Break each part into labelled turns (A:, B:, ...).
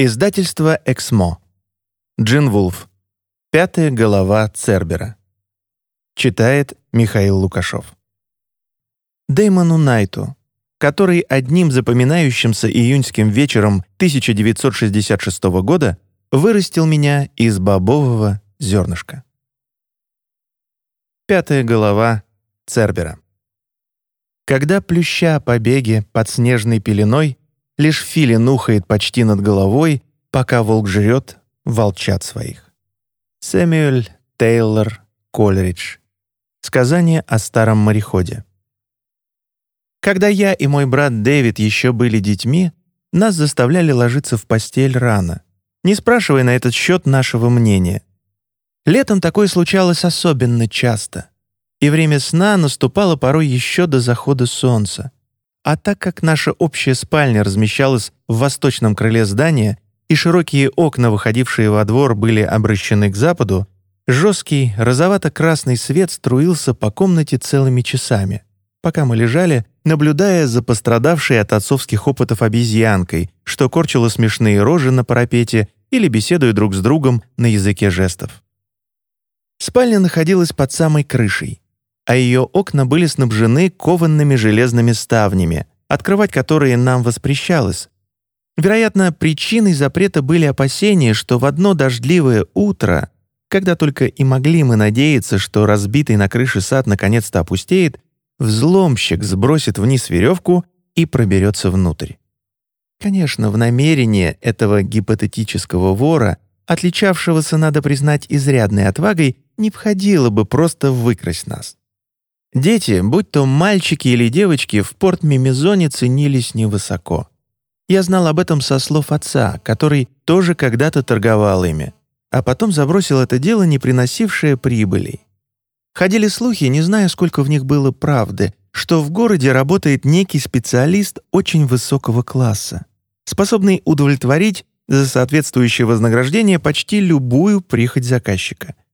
A: Издательство «Эксмо». Джин Вулф. Пятая голова Цербера. Читает Михаил Лукашов. Дэймону Найту, который одним запоминающимся июньским вечером 1966 года вырастил меня из бобового зернышка. Пятая голова Цербера. Когда плюща побеги под снежной пеленой Лишь филин ухает почти над головой, пока волк жрет волчат своих. Сэмюэль Тейлор Колридж. Сказание о старом мореходе. Когда я и мой брат Дэвид еще были детьми, нас заставляли ложиться в постель рано, не спрашивая на этот счет нашего мнения. Летом такое случалось особенно часто, и время сна наступало порой еще до захода солнца. А так как наша общая спальня размещалась в восточном крыле здания и широкие окна, выходившие во двор, были обращены к западу, жесткий розовато-красный свет струился по комнате целыми часами, пока мы лежали, наблюдая за пострадавшей от отцовских опытов обезьянкой, что корчила смешные рожи на парапете или беседуя друг с другом на языке жестов. Спальня находилась под самой крышей а ее окна были снабжены кованными железными ставнями, открывать которые нам воспрещалось. Вероятно, причиной запрета были опасения, что в одно дождливое утро, когда только и могли мы надеяться, что разбитый на крыше сад наконец-то опустеет, взломщик сбросит вниз веревку и проберется внутрь. Конечно, в намерение этого гипотетического вора, отличавшегося, надо признать, изрядной отвагой, не входило бы просто выкрасть нас. Дети, будь то мальчики или девочки, в порт Мимизоне ценились невысоко. Я знал об этом со слов отца, который тоже когда-то торговал ими, а потом забросил это дело, не приносившее прибылей. Ходили слухи, не знаю, сколько в них было правды, что в городе работает некий специалист очень высокого класса, способный удовлетворить за соответствующее вознаграждение почти любую прихоть заказчика —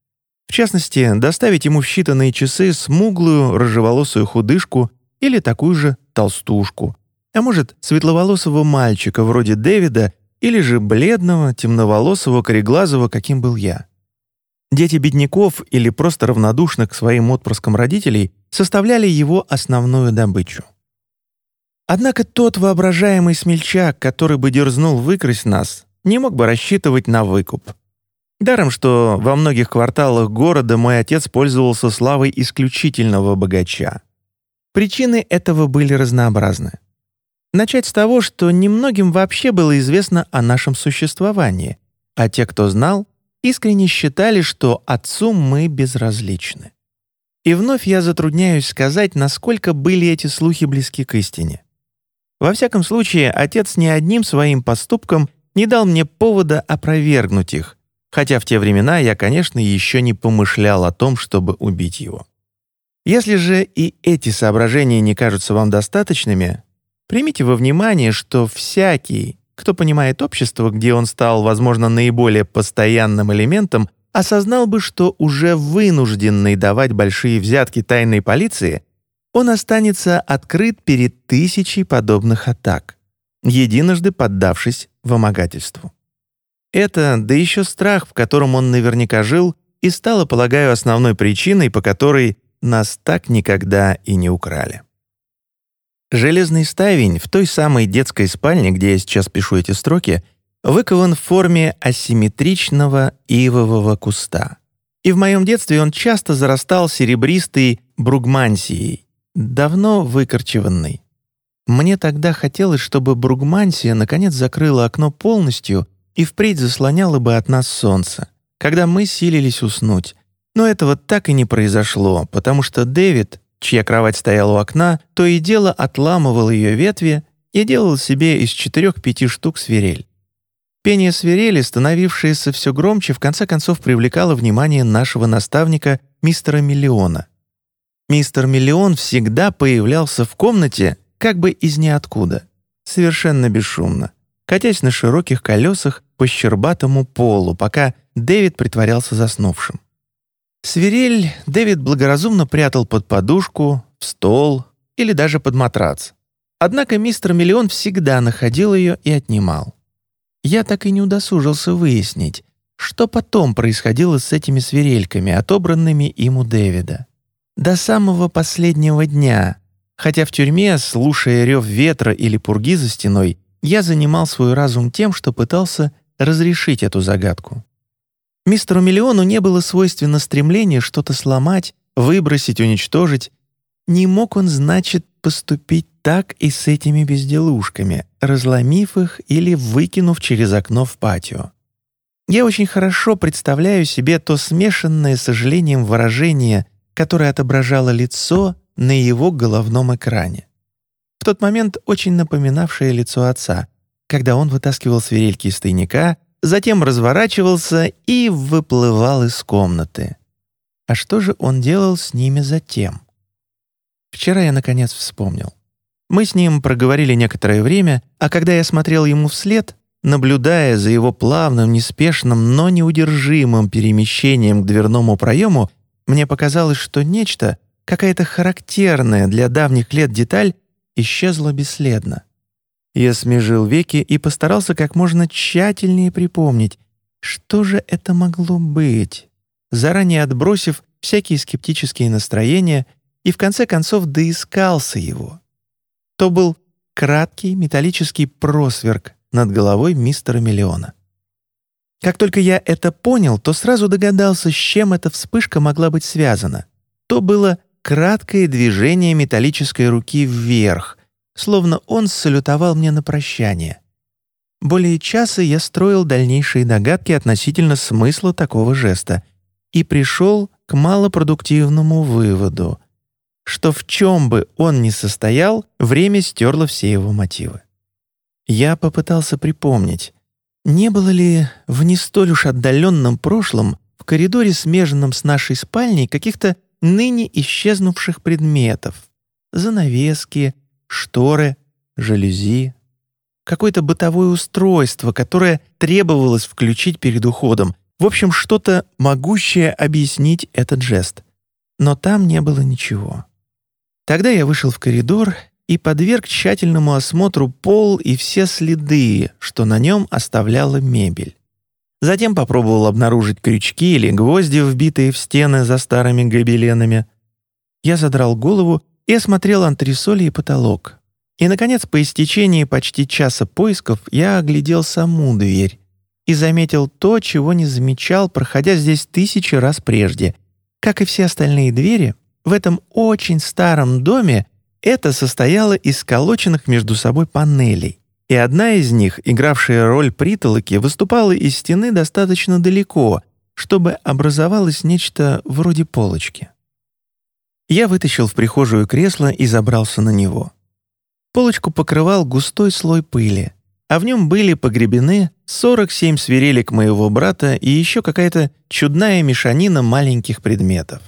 A: частности, доставить ему в считанные часы смуглую, рыжеволосую худышку или такую же толстушку, а может, светловолосого мальчика вроде Дэвида или же бледного, темноволосого, кореглазого, каким был я. Дети бедняков или просто равнодушных к своим отпрыскам родителей составляли его основную добычу. Однако тот воображаемый смельчак, который бы дерзнул выкрасть нас, не мог бы рассчитывать на выкуп. Даром, что во многих кварталах города мой отец пользовался славой исключительного богача. Причины этого были разнообразны. Начать с того, что немногим вообще было известно о нашем существовании, а те, кто знал, искренне считали, что отцу мы безразличны. И вновь я затрудняюсь сказать, насколько были эти слухи близки к истине. Во всяком случае, отец ни одним своим поступком не дал мне повода опровергнуть их, хотя в те времена я, конечно, еще не помышлял о том, чтобы убить его. Если же и эти соображения не кажутся вам достаточными, примите во внимание, что всякий, кто понимает общество, где он стал, возможно, наиболее постоянным элементом, осознал бы, что уже вынужденный давать большие взятки тайной полиции, он останется открыт перед тысячей подобных атак, единожды поддавшись вымогательству. Это, да еще страх, в котором он наверняка жил, и стало, полагаю, основной причиной, по которой нас так никогда и не украли. Железный ставень в той самой детской спальне, где я сейчас пишу эти строки, выкован в форме асимметричного ивового куста. И в моем детстве он часто зарастал серебристой бругмансией, давно выкорчеванной. Мне тогда хотелось, чтобы бругмансия наконец закрыла окно полностью и впредь заслоняло бы от нас солнце, когда мы силились уснуть. Но этого так и не произошло, потому что Дэвид, чья кровать стояла у окна, то и дело отламывал ее ветви и делал себе из четырех-пяти штук свирель. Пение свирели, становившееся все громче, в конце концов привлекало внимание нашего наставника мистера Миллиона. Мистер Миллион всегда появлялся в комнате как бы из ниоткуда, совершенно бесшумно катясь на широких колесах по щербатому полу, пока Дэвид притворялся заснувшим. Свирель Дэвид благоразумно прятал под подушку, в стол или даже под матрац. Однако мистер Миллион всегда находил ее и отнимал. Я так и не удосужился выяснить, что потом происходило с этими свирельками, отобранными им у Дэвида. До самого последнего дня, хотя в тюрьме, слушая рев ветра или пурги за стеной, я занимал свой разум тем, что пытался разрешить эту загадку. Мистеру Миллиону не было свойственно стремление что-то сломать, выбросить, уничтожить. Не мог он, значит, поступить так и с этими безделушками, разломив их или выкинув через окно в патио. Я очень хорошо представляю себе то смешанное сожалением выражение, которое отображало лицо на его головном экране. В тот момент очень напоминавшее лицо отца, когда он вытаскивал свирельки из тайника затем разворачивался и выплывал из комнаты. А что же он делал с ними затем? Вчера я, наконец, вспомнил. Мы с ним проговорили некоторое время, а когда я смотрел ему вслед, наблюдая за его плавным, неспешным, но неудержимым перемещением к дверному проему, мне показалось, что нечто, какая-то характерная для давних лет деталь, исчезла бесследно. Я смежил веки и постарался как можно тщательнее припомнить, что же это могло быть, заранее отбросив всякие скептические настроения и в конце концов доискался его. То был краткий металлический просверк над головой мистера Миллиона. Как только я это понял, то сразу догадался, с чем эта вспышка могла быть связана. То было краткое движение металлической руки вверх, словно он салютовал мне на прощание. Более часа я строил дальнейшие догадки относительно смысла такого жеста и пришел к малопродуктивному выводу, что в чем бы он ни состоял, время стерло все его мотивы. Я попытался припомнить, не было ли в не столь уж отдаленном прошлом в коридоре, смеженном с нашей спальней, каких-то ныне исчезнувших предметов, занавески, шторы, жалюзи, какое-то бытовое устройство, которое требовалось включить перед уходом. В общем, что-то могущее объяснить этот жест. Но там не было ничего. Тогда я вышел в коридор и подверг тщательному осмотру пол и все следы, что на нем оставляла мебель. Затем попробовал обнаружить крючки или гвозди, вбитые в стены за старыми гобеленами. Я задрал голову и осмотрел антресоли и потолок. И, наконец, по истечении почти часа поисков я оглядел саму дверь и заметил то, чего не замечал, проходя здесь тысячи раз прежде. Как и все остальные двери, в этом очень старом доме это состояло из сколоченных между собой панелей, и одна из них, игравшая роль притолоки, выступала из стены достаточно далеко, чтобы образовалось нечто вроде полочки. Я вытащил в прихожую кресло и забрался на него. Полочку покрывал густой слой пыли, а в нем были погребены 47 свирелек моего брата и еще какая-то чудная мешанина маленьких предметов.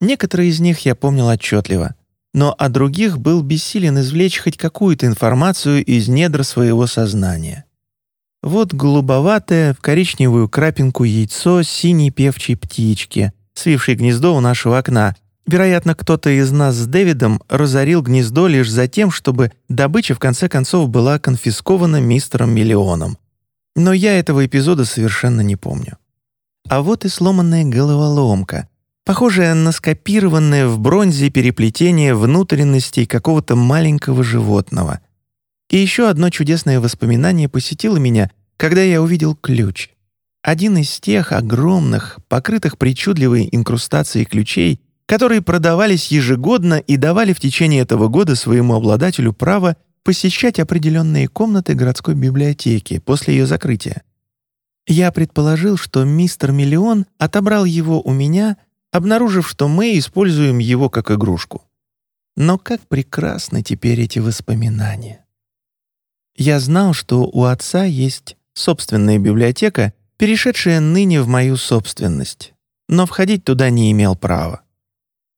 A: Некоторые из них я помнил отчетливо, но о других был бессилен извлечь хоть какую-то информацию из недр своего сознания. Вот голубоватое в коричневую крапинку яйцо синей певчей птички, свившей гнездо у нашего окна, Вероятно, кто-то из нас с Дэвидом разорил гнездо лишь за тем, чтобы добыча в конце концов была конфискована мистером Миллионом. Но я этого эпизода совершенно не помню. А вот и сломанная головоломка, похожая на скопированное в бронзе переплетение внутренностей какого-то маленького животного. И еще одно чудесное воспоминание посетило меня, когда я увидел ключ. Один из тех огромных, покрытых причудливой инкрустацией ключей, которые продавались ежегодно и давали в течение этого года своему обладателю право посещать определенные комнаты городской библиотеки после ее закрытия. Я предположил, что мистер Миллион отобрал его у меня, обнаружив, что мы используем его как игрушку. Но как прекрасны теперь эти воспоминания. Я знал, что у отца есть собственная библиотека, перешедшая ныне в мою собственность, но входить туда не имел права.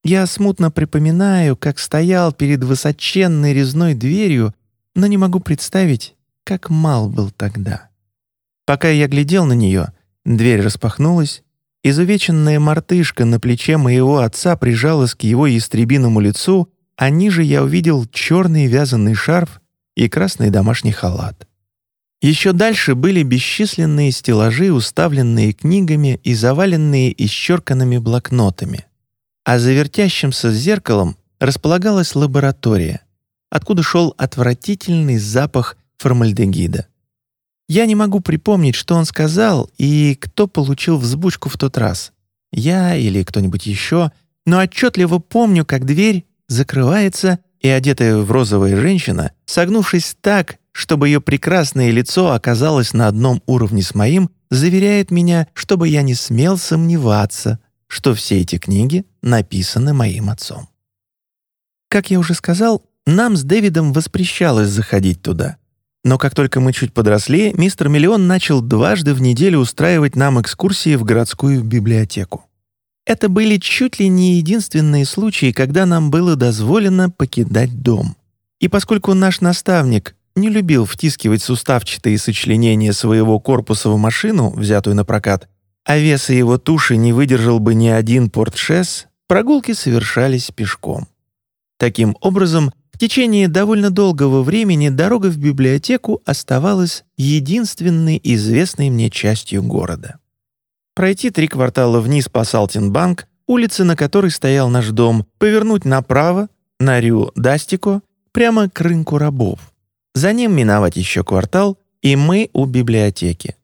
A: Я смутно припоминаю, как стоял перед высоченной резной дверью, но не могу представить, как мал был тогда. Пока я глядел на нее, дверь распахнулась, изувеченная мартышка на плече моего отца прижалась к его ястребиному лицу, а ниже я увидел черный вязаный шарф и красный домашний халат. Еще дальше были бесчисленные стеллажи, уставленные книгами и заваленные исчерканными блокнотами. А за вертящимся зеркалом располагалась лаборатория, откуда шел отвратительный запах формальдегида. Я не могу припомнить, что он сказал и кто получил взбучку в тот раз. Я или кто-нибудь еще, но отчетливо помню, как дверь закрывается, и одетая в розовая женщина, согнувшись так, чтобы ее прекрасное лицо оказалось на одном уровне с моим, заверяет меня, чтобы я не смел сомневаться, что все эти книги написаны моим отцом. Как я уже сказал, нам с Дэвидом воспрещалось заходить туда. Но как только мы чуть подросли, мистер Миллион начал дважды в неделю устраивать нам экскурсии в городскую библиотеку. Это были чуть ли не единственные случаи, когда нам было дозволено покидать дом. И поскольку наш наставник не любил втискивать суставчатые сочленения своего корпуса в машину, взятую на прокат, а веса его туши не выдержал бы ни один портшес, прогулки совершались пешком. Таким образом, в течение довольно долгого времени дорога в библиотеку оставалась единственной известной мне частью города пройти три квартала вниз по Салтинбанк, улице, на которой стоял наш дом, повернуть направо, на Рю-Дастико, прямо к рынку рабов. За ним миновать еще квартал, и мы у библиотеки.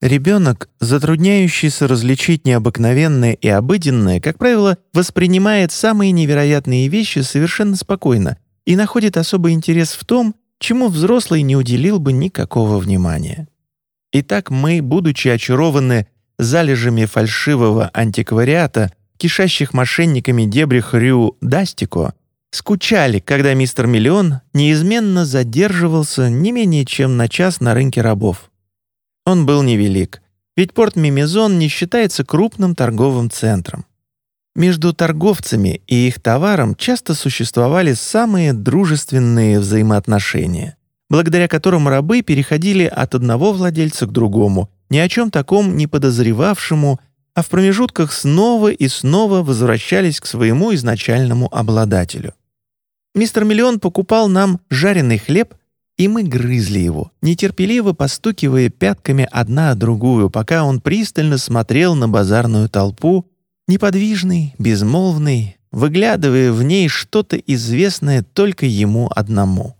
A: Ребенок, затрудняющийся различить необыкновенное и обыденное, как правило, воспринимает самые невероятные вещи совершенно спокойно и находит особый интерес в том, чему взрослый не уделил бы никакого внимания. Итак, мы, будучи очарованы залежами фальшивого антиквариата, кишащих мошенниками дебрях Рю Дастико, скучали, когда мистер Миллион неизменно задерживался не менее чем на час на рынке рабов. Он был невелик, ведь порт Мимизон не считается крупным торговым центром. Между торговцами и их товаром часто существовали самые дружественные взаимоотношения, благодаря которым рабы переходили от одного владельца к другому ни о чем таком не подозревавшему, а в промежутках снова и снова возвращались к своему изначальному обладателю. Мистер Миллион покупал нам жареный хлеб, и мы грызли его, нетерпеливо постукивая пятками одна о другую, пока он пристально смотрел на базарную толпу, неподвижный, безмолвный, выглядывая в ней что-то известное только ему одному.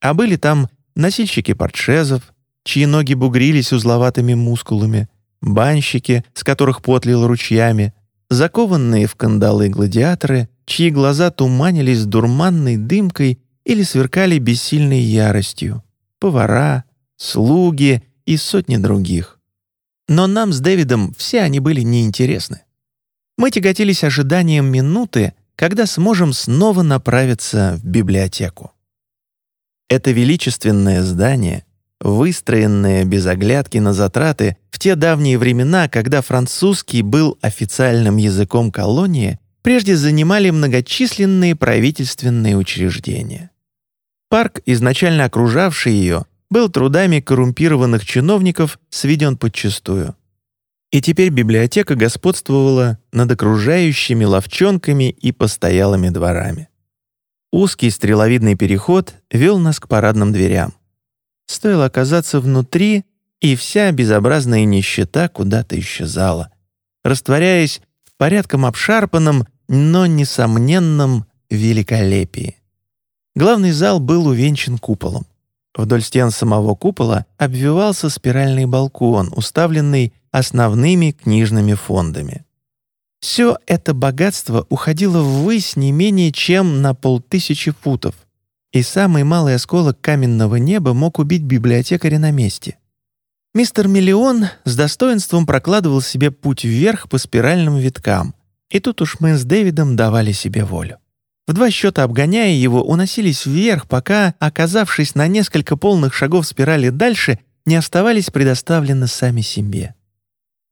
A: А были там носильщики портшезов, чьи ноги бугрились узловатыми мускулами, банщики, с которых потлил ручьями, закованные в кандалы гладиаторы, чьи глаза туманились дурманной дымкой или сверкали бессильной яростью, повара, слуги и сотни других. Но нам с Дэвидом все они были неинтересны. Мы тяготились ожиданием минуты, когда сможем снова направиться в библиотеку. Это величественное здание — выстроенные без оглядки на затраты в те давние времена, когда французский был официальным языком колонии, прежде занимали многочисленные правительственные учреждения. Парк, изначально окружавший ее, был трудами коррумпированных чиновников сведен подчистую. И теперь библиотека господствовала над окружающими ловчонками и постоялыми дворами. Узкий стреловидный переход вел нас к парадным дверям. Стоило оказаться внутри, и вся безобразная нищета куда-то исчезала, растворяясь в порядком обшарпанном, но несомненном великолепии. Главный зал был увенчан куполом. Вдоль стен самого купола обвивался спиральный балкон, уставленный основными книжными фондами. Все это богатство уходило ввысь не менее чем на полтысячи футов — и самый малый осколок каменного неба мог убить библиотекаря на месте. Мистер Миллион с достоинством прокладывал себе путь вверх по спиральным виткам, и тут уж мы с Дэвидом давали себе волю. В два счета обгоняя его, уносились вверх, пока, оказавшись на несколько полных шагов спирали дальше, не оставались предоставлены сами себе.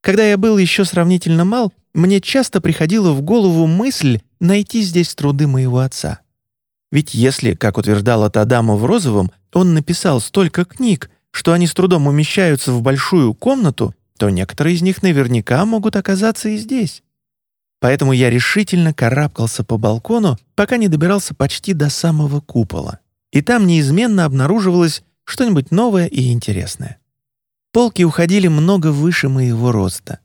A: Когда я был еще сравнительно мал, мне часто приходила в голову мысль найти здесь труды моего отца. Ведь если, как утверждала та дама в розовом, он написал столько книг, что они с трудом умещаются в большую комнату, то некоторые из них наверняка могут оказаться и здесь. Поэтому я решительно карабкался по балкону, пока не добирался почти до самого купола. И там неизменно обнаруживалась что-нибудь новое и интересное. Полки уходили много выше моего роста.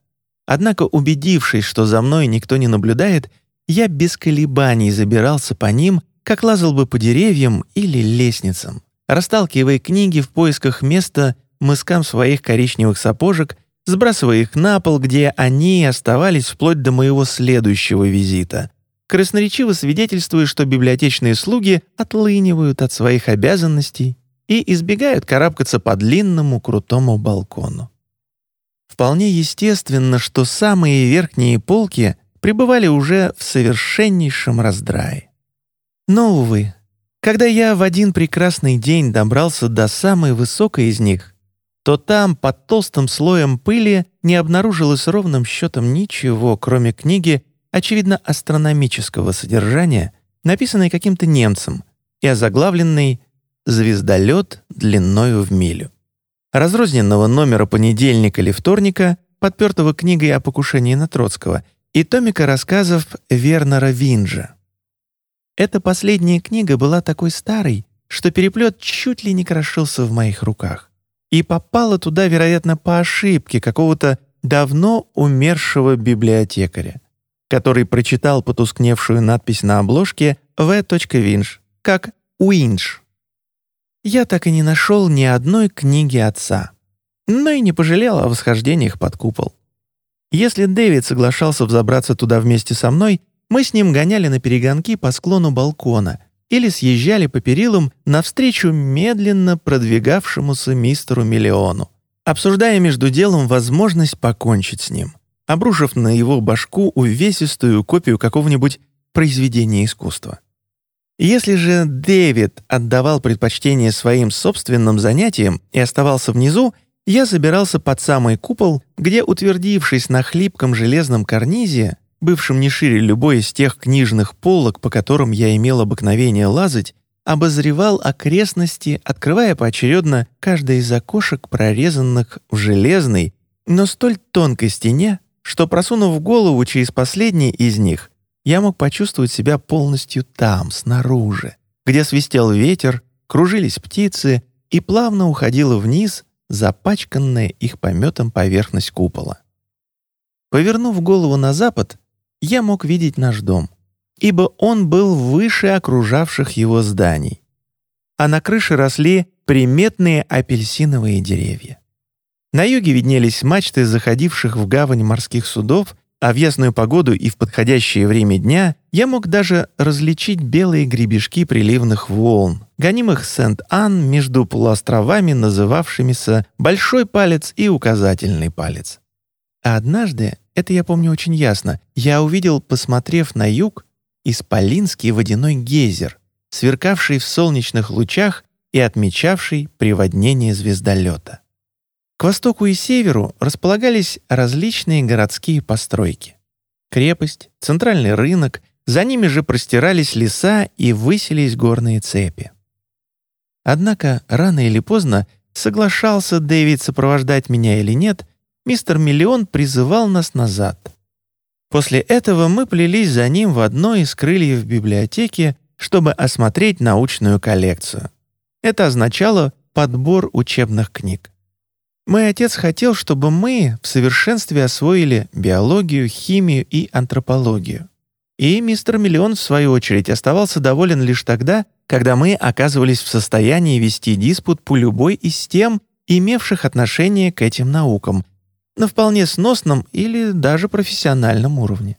A: Однако, убедившись, что за мной никто не наблюдает, я без колебаний забирался по ним, как лазал бы по деревьям или лестницам, расталкивая книги в поисках места мыскам своих коричневых сапожек, сбрасывая их на пол, где они оставались вплоть до моего следующего визита, красноречиво свидетельствуя, что библиотечные слуги отлынивают от своих обязанностей и избегают карабкаться по длинному крутому балкону. Вполне естественно, что самые верхние полки пребывали уже в совершеннейшем раздрае. Но, увы, когда я в один прекрасный день добрался до самой высокой из них, то там, под толстым слоем пыли, не обнаружилось ровным счетом ничего, кроме книги очевидно, астрономического содержания, написанной каким-то немцем и озаглавленной «Звездолет длиною в милю». Разрозненного номера понедельника или вторника, подпертого книгой о покушении на Троцкого, и томика рассказов Вернера Винджа. Эта последняя книга была такой старой, что переплет чуть ли не крошился в моих руках. И попала туда, вероятно, по ошибке какого-то давно умершего библиотекаря который прочитал потускневшую надпись на обложке «В. Винш» как «Уинш». Я так и не нашел ни одной книги отца, но и не пожалел о восхождениях под купол. Если Дэвид соглашался взобраться туда вместе со мной, мы с ним гоняли на перегонки по склону балкона или съезжали по перилам навстречу медленно продвигавшемуся мистеру Миллиону, обсуждая между делом возможность покончить с ним обрушив на его башку увесистую копию какого-нибудь произведения искусства. Если же Дэвид отдавал предпочтение своим собственным занятиям и оставался внизу, я забирался под самый купол, где, утвердившись на хлипком железном карнизе, бывшем не шире любой из тех книжных полок, по которым я имел обыкновение лазать, обозревал окрестности, открывая поочередно каждое из окошек, прорезанных в железной, но столь тонкой стене, что, просунув голову через последний из них, я мог почувствовать себя полностью там, снаружи, где свистел ветер, кружились птицы и плавно уходила вниз запачканная их пометом поверхность купола. Повернув голову на запад, я мог видеть наш дом, ибо он был выше окружавших его зданий, а на крыше росли приметные апельсиновые деревья. На юге виднелись мачты заходивших в гавань морских судов, а в ясную погоду и в подходящее время дня я мог даже различить белые гребешки приливных волн, гонимых Сент-Ан между полуостровами, называвшимися Большой палец и Указательный палец. А однажды, это я помню очень ясно, я увидел, посмотрев на юг, исполинский водяной гейзер, сверкавший в солнечных лучах и отмечавший приводнение звездолета. К востоку и северу располагались различные городские постройки. Крепость, центральный рынок, за ними же простирались леса и высились горные цепи. Однако рано или поздно, соглашался Дэвид сопровождать меня или нет, мистер Миллион призывал нас назад. После этого мы плелись за ним в одно из крыльев библиотеки, чтобы осмотреть научную коллекцию. Это означало подбор учебных книг. Мой отец хотел, чтобы мы в совершенстве освоили биологию, химию и антропологию. И мистер Миллион, в свою очередь, оставался доволен лишь тогда, когда мы оказывались в состоянии вести диспут по любой из тем, имевших отношение к этим наукам, на вполне сносном или даже профессиональном уровне.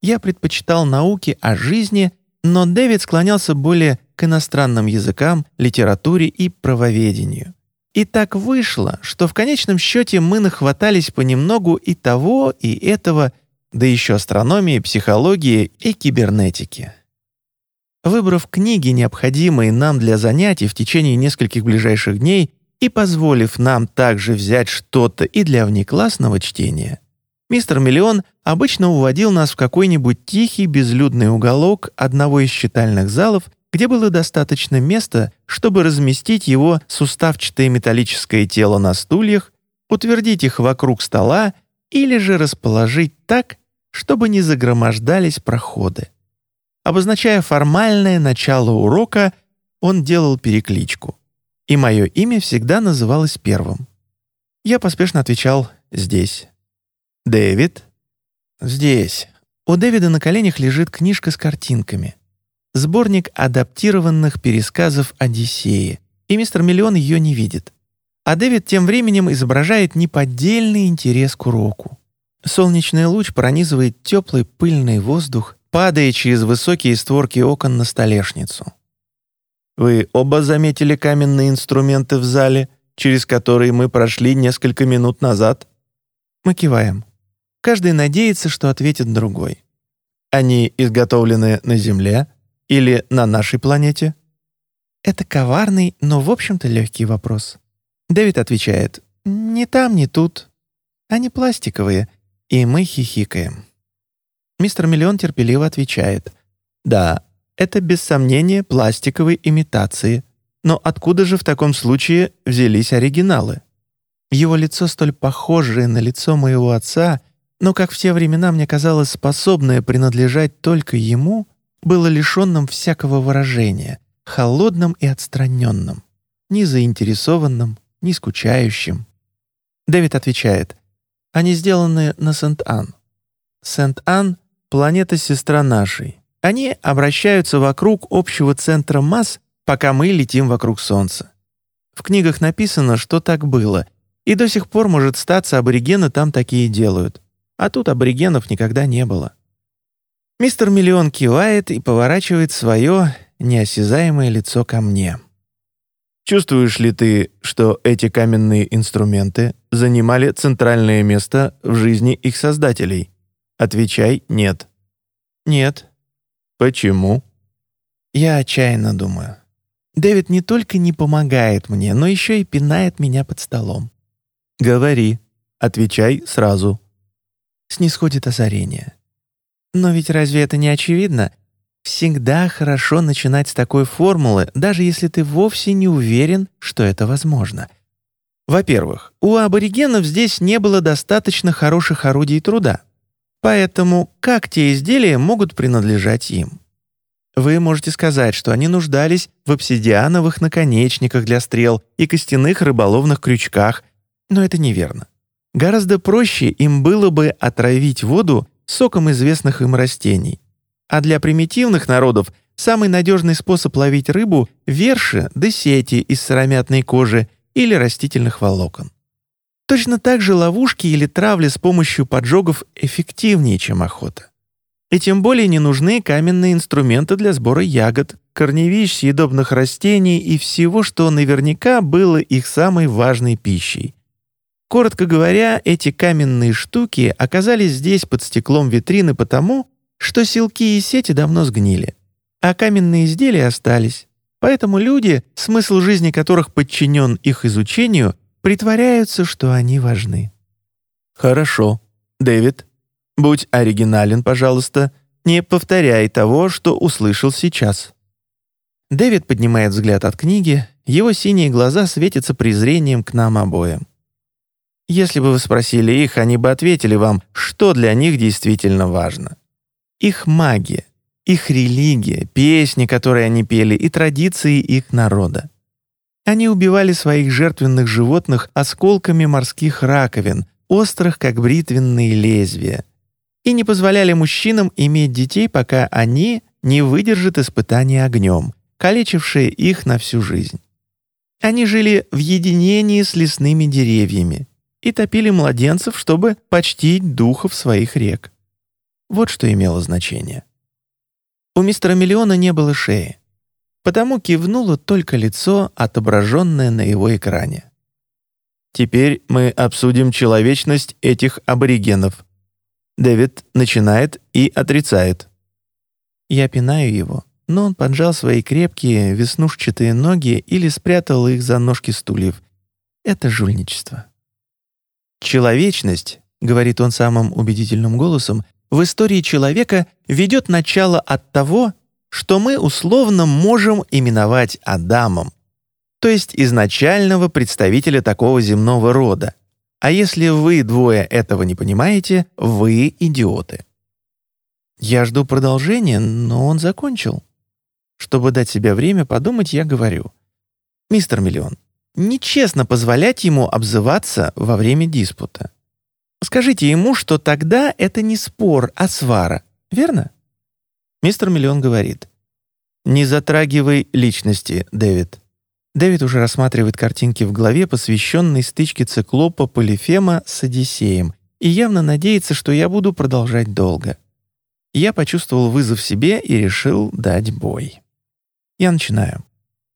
A: Я предпочитал науки о жизни, но Дэвид склонялся более к иностранным языкам, литературе и правоведению. И так вышло, что в конечном счете мы нахватались понемногу и того, и этого, да еще астрономии, психологии и кибернетики. Выбрав книги, необходимые нам для занятий в течение нескольких ближайших дней, и позволив нам также взять что-то и для внеклассного чтения, мистер Миллион обычно уводил нас в какой-нибудь тихий безлюдный уголок одного из читальных залов где было достаточно места, чтобы разместить его суставчатое металлическое тело на стульях, утвердить их вокруг стола или же расположить так, чтобы не загромождались проходы. Обозначая формальное начало урока, он делал перекличку. и мое имя всегда называлось первым. Я поспешно отвечал «здесь». «Дэвид?» «Здесь». У Дэвида на коленях лежит книжка с картинками. Сборник адаптированных пересказов Одиссеи, и мистер Миллион ее не видит. А Дэвид тем временем изображает неподдельный интерес к уроку. Солнечный луч пронизывает теплый пыльный воздух, падая через высокие створки окон на столешницу. «Вы оба заметили каменные инструменты в зале, через которые мы прошли несколько минут назад?» Мы киваем. Каждый надеется, что ответит другой. «Они изготовлены на Земле или на нашей планете?» Это коварный, но, в общем-то, легкий вопрос. Дэвид отвечает, «Не там, не тут. Они пластиковые, и мы хихикаем». Мистер Миллион терпеливо отвечает, «Да, это без сомнения пластиковые имитации, но откуда же в таком случае взялись оригиналы?» Его лицо столь похожее на лицо моего отца, но, как в те времена мне казалось, способное принадлежать только ему, было лишенным всякого выражения, холодным и отстраненным, не заинтересованным, не скучающим. Дэвид отвечает, «Они сделаны на Сент-Ан. Сент-Ан — планета-сестра нашей. Они обращаются вокруг общего центра масс, пока мы летим вокруг Солнца. В книгах написано, что так было, и до сих пор, может, статься, аборигены там такие делают. А тут аборигенов никогда не было. Мистер Миллион кивает и поворачивает свое неосязаемое лицо ко мне. Чувствуешь ли ты, что эти каменные инструменты занимали центральное место в жизни их создателей? Отвечай «нет». «Нет». «Почему?» Я отчаянно думаю. Дэвид не только не помогает мне, но еще и пинает меня под столом. «Говори. Отвечай сразу». Снисходит озарение. Но ведь разве это не очевидно? Всегда хорошо начинать с такой формулы, даже если ты вовсе не уверен, что это возможно. Во-первых, у аборигенов здесь не было достаточно хороших орудий труда. Поэтому как те изделия могут принадлежать им? Вы можете сказать, что они нуждались в обсидиановых наконечниках для стрел и костяных рыболовных крючках, но это неверно. Гораздо проще им было бы отравить воду соком известных им растений, а для примитивных народов самый надежный способ ловить рыбу — верши да сети из сыромятной кожи или растительных волокон. Точно так же ловушки или травли с помощью поджогов эффективнее, чем охота. И тем более не нужны каменные инструменты для сбора ягод, корневищ, съедобных растений и всего, что наверняка было их самой важной пищей. Коротко говоря, эти каменные штуки оказались здесь под стеклом витрины потому, что силки и сети давно сгнили, а каменные изделия остались. Поэтому люди, смысл жизни которых подчинен их изучению, притворяются, что они важны. «Хорошо. Дэвид, будь оригинален, пожалуйста. Не повторяй того, что услышал сейчас». Дэвид поднимает взгляд от книги, его синие глаза светятся презрением к нам обоим. Если бы вы спросили их, они бы ответили вам, что для них действительно важно. Их магия, их религия, песни, которые они пели, и традиции их народа. Они убивали своих жертвенных животных осколками морских раковин, острых, как бритвенные лезвия, и не позволяли мужчинам иметь детей, пока они не выдержат испытания огнем, калечившие их на всю жизнь. Они жили в единении с лесными деревьями и топили младенцев, чтобы почтить духов своих рек. Вот что имело значение. У мистера Миллиона не было шеи, потому кивнуло только лицо, отображенное на его экране. Теперь мы обсудим человечность этих аборигенов. Дэвид начинает и отрицает. Я пинаю его, но он поджал свои крепкие веснушчатые ноги или спрятал их за ножки стульев. Это жульничество. «Человечность», — говорит он самым убедительным голосом, в истории человека ведет начало от того, что мы условно можем именовать Адамом, то есть изначального представителя такого земного рода. А если вы двое этого не понимаете, вы идиоты. Я жду продолжения, но он закончил. Чтобы дать себе время подумать, я говорю. «Мистер Миллион, нечестно позволять ему обзываться во время диспута. Скажите ему, что тогда это не спор, а свара, верно?» Мистер Миллион говорит. «Не затрагивай личности, Дэвид». Дэвид уже рассматривает картинки в голове, посвященной стычке циклопа Полифема с Одиссеем, и явно надеется, что я буду продолжать долго. Я почувствовал вызов себе и решил дать бой. Я начинаю.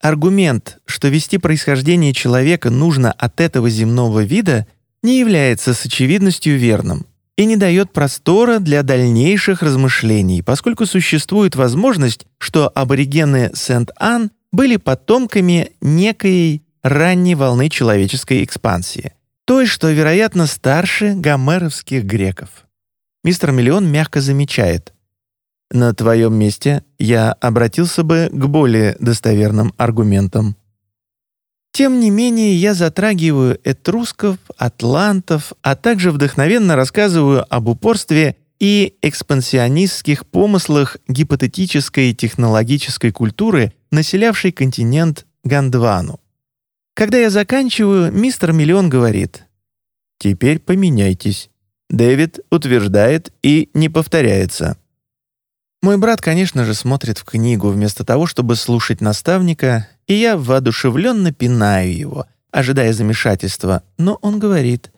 A: Аргумент, что вести происхождение человека нужно от этого земного вида, не является с очевидностью верным и не дает простора для дальнейших размышлений, поскольку существует возможность, что аборигены Сент-Ан были потомками некой ранней волны человеческой экспансии, той, что, вероятно, старше гомеровских греков. Мистер Миллион мягко замечает. На твоем месте я обратился бы к более достоверным аргументам. Тем не менее, я затрагиваю этрусков, атлантов, а также вдохновенно рассказываю об упорстве и экспансионистских помыслах гипотетической технологической культуры, населявшей континент Гондвану. Когда я заканчиваю, мистер Миллион говорит «Теперь поменяйтесь». Дэвид утверждает и не повторяется. Мой брат, конечно же, смотрит в книгу вместо того, чтобы слушать наставника, и я воодушевленно пинаю его, ожидая замешательства, но он говорит,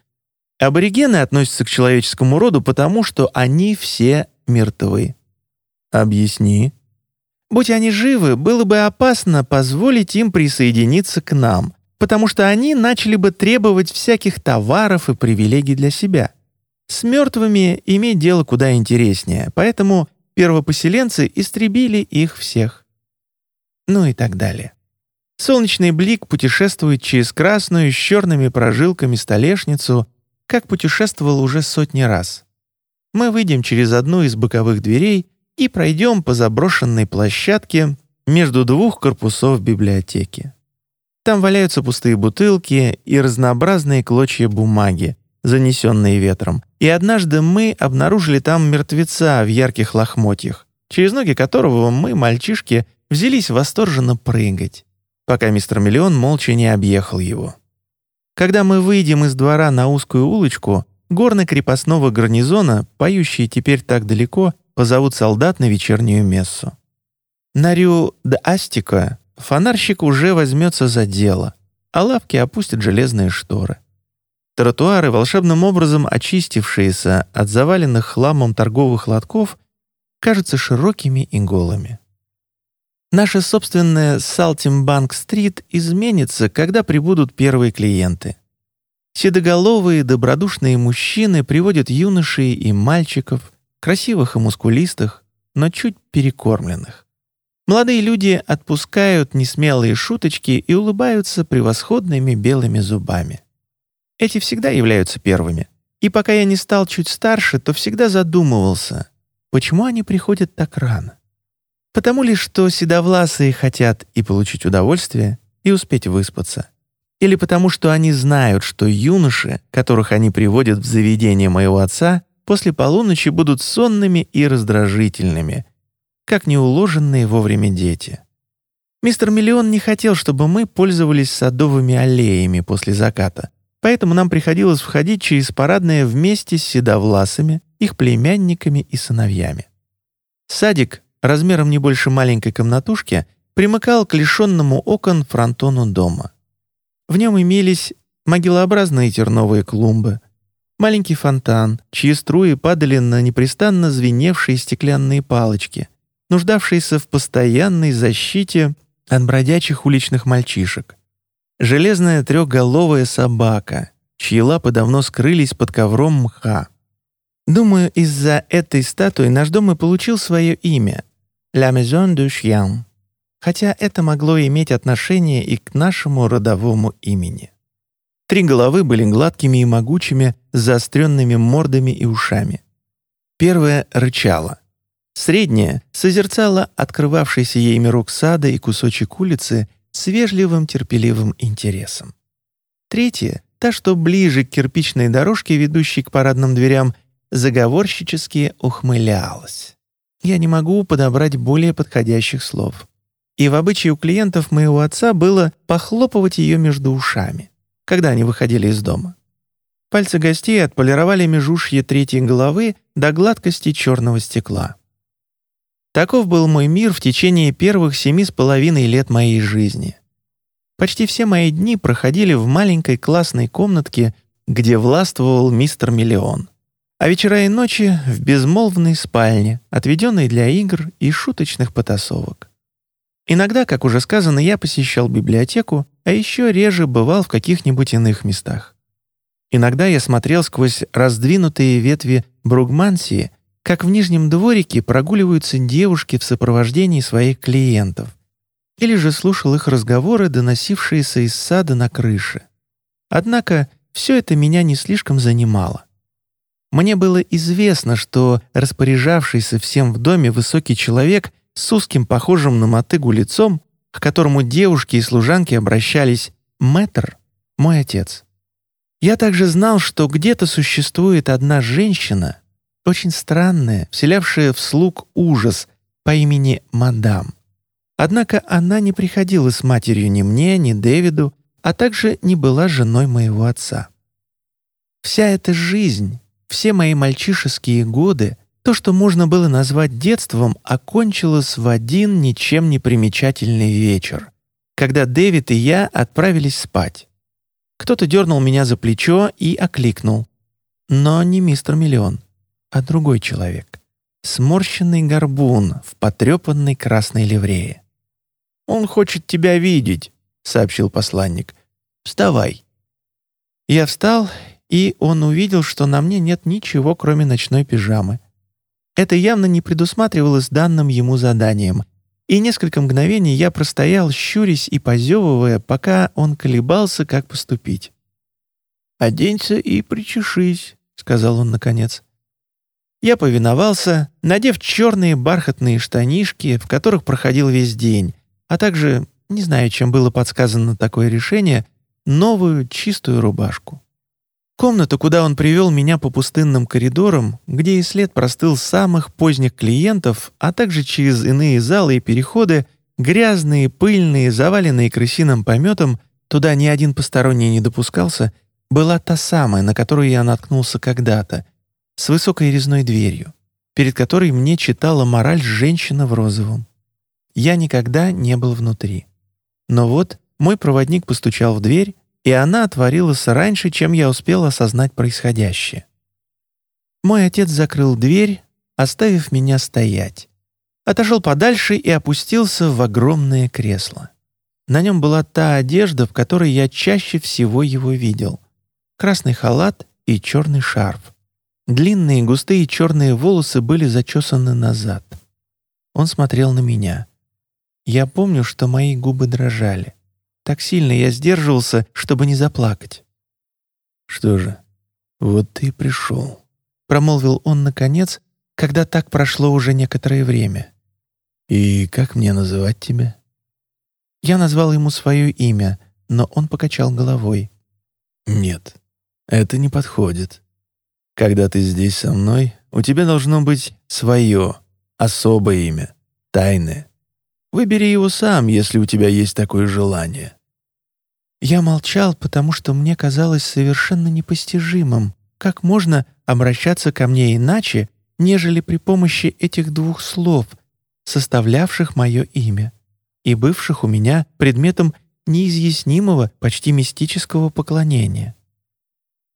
A: «Аборигены относятся к человеческому роду потому, что они все мертвы». «Объясни». «Будь они живы, было бы опасно позволить им присоединиться к нам, потому что они начали бы требовать всяких товаров и привилегий для себя. С мертвыми иметь дело куда интереснее, поэтому первопоселенцы истребили их всех. Ну и так далее. Солнечный блик путешествует через красную с черными прожилками столешницу, как путешествовал уже сотни раз. Мы выйдем через одну из боковых дверей и пройдем по заброшенной площадке между двух корпусов библиотеки. Там валяются пустые бутылки и разнообразные клочья бумаги, занесенные ветром, и однажды мы обнаружили там мертвеца в ярких лохмотьях, через ноги которого мы, мальчишки, взялись восторженно прыгать, пока мистер Миллион молча не объехал его. Когда мы выйдем из двора на узкую улочку, горны крепостного гарнизона, поющие теперь так далеко, позовут солдат на вечернюю мессу. На Рю де Астика фонарщик уже возьмется за дело, а лавки опустят железные шторы. Тротуары, волшебным образом очистившиеся от заваленных хламом торговых лотков, кажутся широкими и голыми. Наша собственная Салтимбанк-стрит изменится, когда прибудут первые клиенты. Седоголовые, добродушные мужчины приводят юношей и мальчиков, красивых и мускулистых, но чуть перекормленных. Молодые люди отпускают несмелые шуточки и улыбаются превосходными белыми зубами. Эти всегда являются первыми. И пока я не стал чуть старше, то всегда задумывался, почему они приходят так рано. Потому ли, что седовласые хотят и получить удовольствие, и успеть выспаться. Или потому, что они знают, что юноши, которых они приводят в заведение моего отца, после полуночи будут сонными и раздражительными, как неуложенные вовремя дети. Мистер Миллион не хотел, чтобы мы пользовались садовыми аллеями после заката, поэтому нам приходилось входить через парадное вместе с седовласыми, их племянниками и сыновьями. Садик, размером не больше маленькой комнатушки, примыкал к лишенному окон фронтону дома. В нем имелись могилообразные терновые клумбы, маленький фонтан, чьи струи падали на непрестанно звеневшие стеклянные палочки, нуждавшиеся в постоянной защите от бродячих уличных мальчишек, железная трехголовая собака, чьи лапы давно скрылись под ковром мха. Думаю, из-за этой статуи наш дом и получил свое имя — «La Maison du Chien», хотя это могло иметь отношение и к нашему родовому имени. Три головы были гладкими и могучими, с заостренными мордами и ушами. Первая рычала. Средняя созерцала открывавшийся ей мирок сада и кусочек улицы с вежливым терпеливым интересом. Третья, та, что ближе к кирпичной дорожке, ведущей к парадным дверям, заговорщически ухмылялась. Я не могу подобрать более подходящих слов. И в обычае у клиентов моего отца было похлопывать ее между ушами, когда они выходили из дома. Пальцы гостей отполировали межушье третьей головы до гладкости черного стекла. Таков был мой мир в течение первых семи с половиной лет моей жизни. Почти все мои дни проходили в маленькой классной комнатке, где властвовал мистер Миллион. А вечера и ночи в безмолвной спальне, отведенной для игр и шуточных потасовок. Иногда, как уже сказано, я посещал библиотеку, а еще реже бывал в каких-нибудь иных местах. Иногда я смотрел сквозь раздвинутые ветви Бругмансии как в Нижнем дворике прогуливаются девушки в сопровождении своих клиентов, или же слушал их разговоры, доносившиеся из сада на крыше. Однако все это меня не слишком занимало. Мне было известно, что распоряжавшийся всем в доме высокий человек с узким, похожим на мотыгу лицом, к которому девушки и служанки обращались «мэтр», мой отец. Я также знал, что где-то существует одна женщина, очень странная, вселявшая в слуг ужас по имени Мадам. Однако она не приходила с матерью ни мне, ни Дэвиду, а также не была женой моего отца. Вся эта жизнь, все мои мальчишеские годы, то, что можно было назвать детством, окончилось в один ничем не примечательный вечер, когда Дэвид и я отправились спать. Кто-то дернул меня за плечо и окликнул. Но не мистер Миллион а другой человек. Сморщенный горбун в потрепанной красной ливрее. «Он хочет тебя видеть», — сообщил посланник. «Вставай». Я встал, и он увидел, что на мне нет ничего, кроме ночной пижамы. Это явно не предусматривалось данным ему заданием, и несколько мгновений я простоял, щурясь и позевывая, пока он колебался, как поступить. «Оденься и причешись», — сказал он наконец. Я повиновался, надев черные бархатные штанишки, в которых проходил весь день, а также, не знаю, чем было подсказано такое решение, новую чистую рубашку. Комната, куда он привел меня по пустынным коридорам, где и след простыл самых поздних клиентов, а также через иные залы и переходы, грязные, пыльные, заваленные крысиным пометом, туда ни один посторонний не допускался, была та самая, на которую я наткнулся когда-то — с высокой резной дверью, перед которой мне читала мораль женщина в розовом. Я никогда не был внутри. Но вот мой проводник постучал в дверь, и она отворилась раньше, чем я успел осознать происходящее. Мой отец закрыл дверь, оставив меня стоять. Отошел подальше и опустился в огромное кресло. На нем была та одежда, в которой я чаще всего его видел. Красный халат и черный шарф. Длинные густые черные волосы были зачесаны назад. Он смотрел на меня. Я помню, что мои губы дрожали. Так сильно я сдерживался, чтобы не заплакать. «Что же, вот ты и пришел», — промолвил он наконец, когда так прошло уже некоторое время. «И как мне называть тебя?» Я назвал ему свое имя, но он покачал головой. «Нет, это не подходит. Когда ты здесь со мной, у тебя должно быть свое, особое имя, тайное. Выбери его сам, если у тебя есть такое желание». Я молчал, потому что мне казалось совершенно непостижимым, как можно обращаться ко мне иначе, нежели при помощи этих двух слов, составлявших мое имя и бывших у меня предметом неизъяснимого, почти мистического поклонения.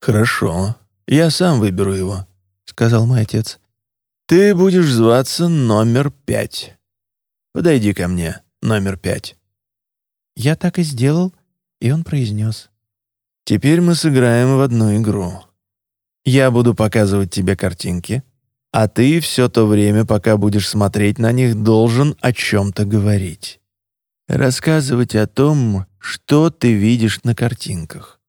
A: «Хорошо», я сам выберу его», — сказал мой отец. «Ты будешь зваться номер пять. Подойди ко мне, номер пять». Я так и сделал, и он произнес. «Теперь мы сыграем в одну игру. Я буду показывать тебе картинки, а ты все то время, пока будешь смотреть на них, должен о чем-то говорить. Рассказывать о том, что ты видишь на картинках.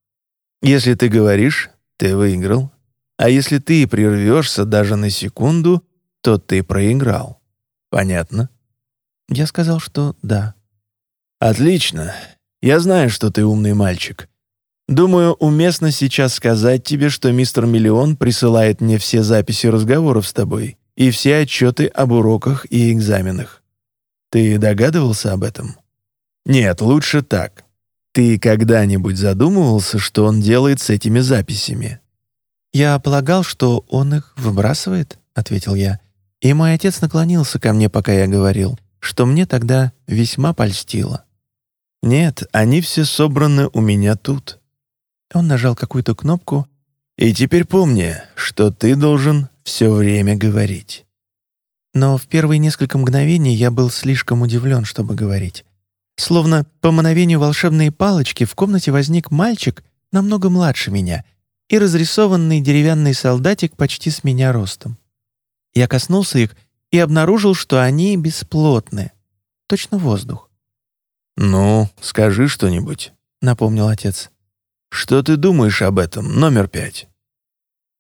A: Если ты говоришь, ты выиграл. А если ты прервешься даже на секунду, то ты проиграл. Понятно? Я сказал, что да. Отлично. Я знаю, что ты умный мальчик. Думаю, уместно сейчас сказать тебе, что мистер Миллион присылает мне все записи разговоров с тобой и все отчеты об уроках и экзаменах. Ты догадывался об этом? Нет, лучше так. Ты когда-нибудь задумывался, что он делает с этими записями?
B: Я полагал, что он их выбрасывает, ответил я. И мой отец наклонился ко мне, пока я говорил, что мне тогда весьма польстило.
A: «Нет, они все собраны у меня тут».
B: Он нажал какую-то кнопку.
A: «И теперь помни, что ты должен все время говорить».
B: Но в первые несколько мгновений я был слишком удивлен, чтобы говорить. Словно по мановению волшебной палочки в комнате возник мальчик, намного младше меня, и разрисованный деревянный солдатик почти с меня ростом. Я коснулся их и обнаружил, что они бесплотны. Точно воздух.
A: «Ну, скажи что-нибудь», — напомнил отец. «Что ты думаешь об этом, номер пять?»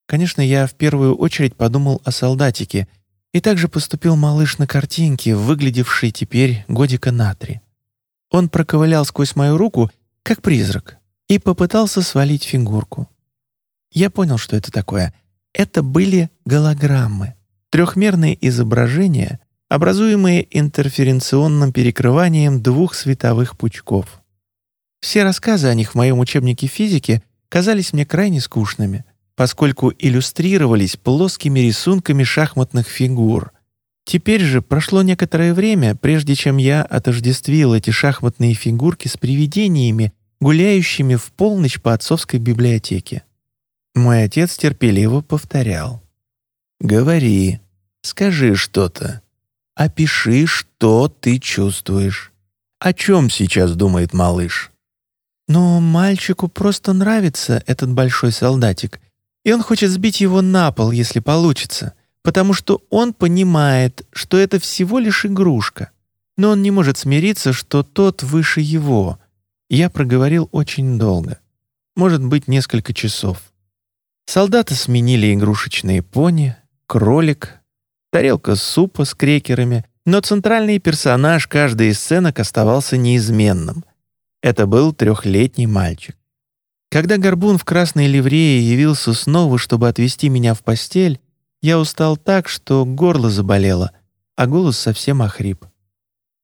B: Конечно, я в первую очередь подумал о солдатике, и также поступил малыш на картинке, выглядевший теперь годика на три. Он проковылял сквозь мою руку, как призрак, и попытался свалить фигурку. Я понял, что это такое. Это были голограммы. Трехмерные изображения, образуемые интерференционным перекрыванием двух световых пучков. Все рассказы о них в моем учебнике физики казались мне крайне скучными, поскольку иллюстрировались плоскими рисунками шахматных фигур. Теперь же прошло некоторое время, прежде чем я отождествил эти шахматные фигурки с привидениями, гуляющими в полночь по отцовской библиотеке. Мой отец терпеливо повторял. Говори, скажи что-то. Опиши, что ты чувствуешь. О чем сейчас думает малыш? Но мальчику просто нравится этот большой солдатик, и он хочет сбить его на пол, если получится, потому что он понимает, что это всего лишь игрушка. Но он не может смириться, что тот выше его. Я проговорил очень долго. Может быть, несколько часов. Солдаты сменили игрушечные пони, кролик, тарелка супа с крекерами, но центральный персонаж каждой из сценок оставался неизменным. Это был трехлетний мальчик. Когда горбун в красной ливрее явился снова, чтобы отвезти меня в постель, я устал так, что горло заболело, а голос совсем охрип.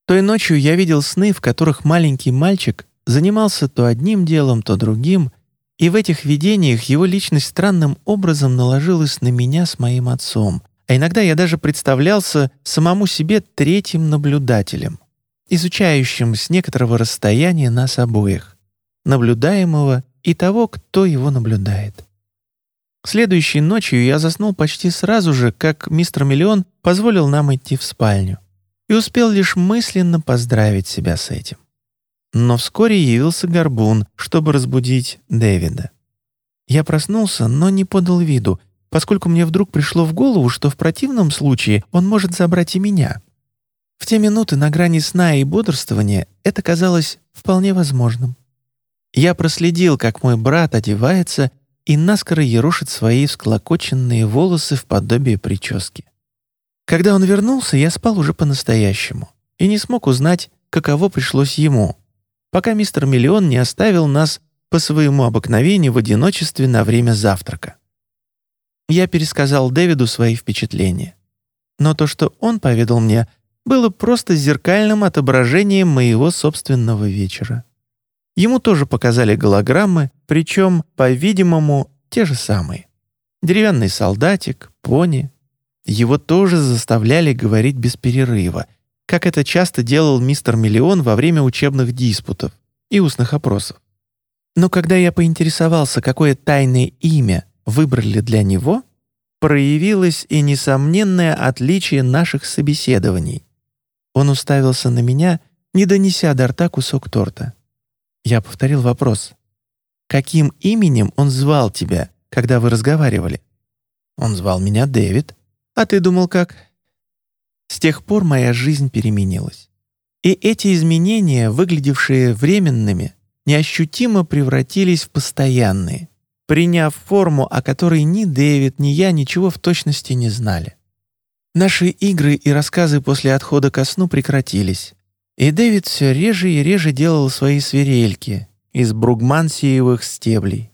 B: Той ночью я видел сны, в которых маленький мальчик занимался то одним делом, то другим, и в этих видениях его личность странным образом наложилась на меня с моим отцом, а иногда я даже представлялся самому себе третьим наблюдателем, изучающим с некоторого расстояния нас обоих, наблюдаемого и того, кто его наблюдает. Следующей ночью я заснул почти сразу же, как мистер Миллион позволил нам идти в спальню, и успел лишь мысленно поздравить себя с этим. Но вскоре явился Горбун, чтобы разбудить Дэвида. Я проснулся, но не подал виду, поскольку мне вдруг пришло в голову, что в противном случае он может забрать и меня. В те минуты на грани сна и бодрствования это казалось вполне возможным. Я проследил, как мой брат одевается и наскоро ерошит свои всклокоченные волосы в подобие прически. Когда он вернулся, я спал уже по-настоящему и не смог узнать, каково пришлось ему, пока мистер Миллион не оставил нас по своему обыкновению в одиночестве на время завтрака. Я пересказал Дэвиду свои впечатления. Но то, что он поведал мне, было просто зеркальным отображением моего собственного вечера. Ему тоже показали голограммы, причем, по-видимому, те же самые. Деревянный солдатик, пони. Его тоже заставляли говорить без перерыва, как это часто делал мистер Миллион во время учебных диспутов и устных опросов. Но когда я поинтересовался, какое тайное имя выбрали для него, проявилось и несомненное отличие наших собеседований. Он уставился на меня, не донеся до рта кусок торта. Я повторил вопрос. «Каким именем он звал тебя, когда вы разговаривали?» «Он звал меня Дэвид. А ты думал как?» С тех пор моя жизнь переменилась. И эти изменения, выглядевшие временными, неощутимо превратились в постоянные, приняв форму, о которой ни Дэвид, ни я ничего в точности не знали. Наши игры и рассказы после отхода ко сну прекратились, и Дэвид все реже и реже делал свои свирельки из бругмансиевых стеблей.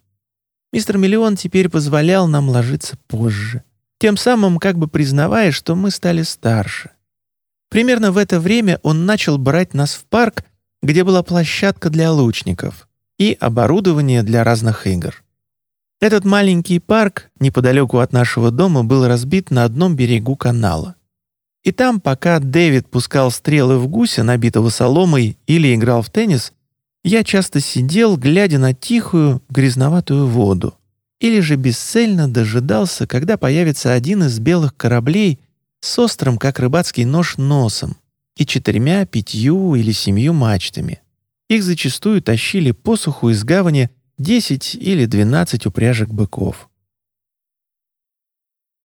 B: Мистер Миллион теперь позволял нам ложиться позже — тем самым как бы признавая, что мы стали старше. Примерно в это время он начал брать нас в парк, где была площадка для лучников и оборудование для разных игр. Этот маленький парк неподалеку от нашего дома был разбит на одном берегу канала. И там, пока Дэвид пускал стрелы в гуся, набитого соломой, или играл в теннис, я часто сидел, глядя на тихую, грязноватую воду, или же бесцельно дожидался, когда появится один из белых кораблей с острым, как рыбацкий нож, носом и четырьмя, пятью или семью мачтами. Их зачастую тащили посуху из гавани 10 или 12 упряжек быков.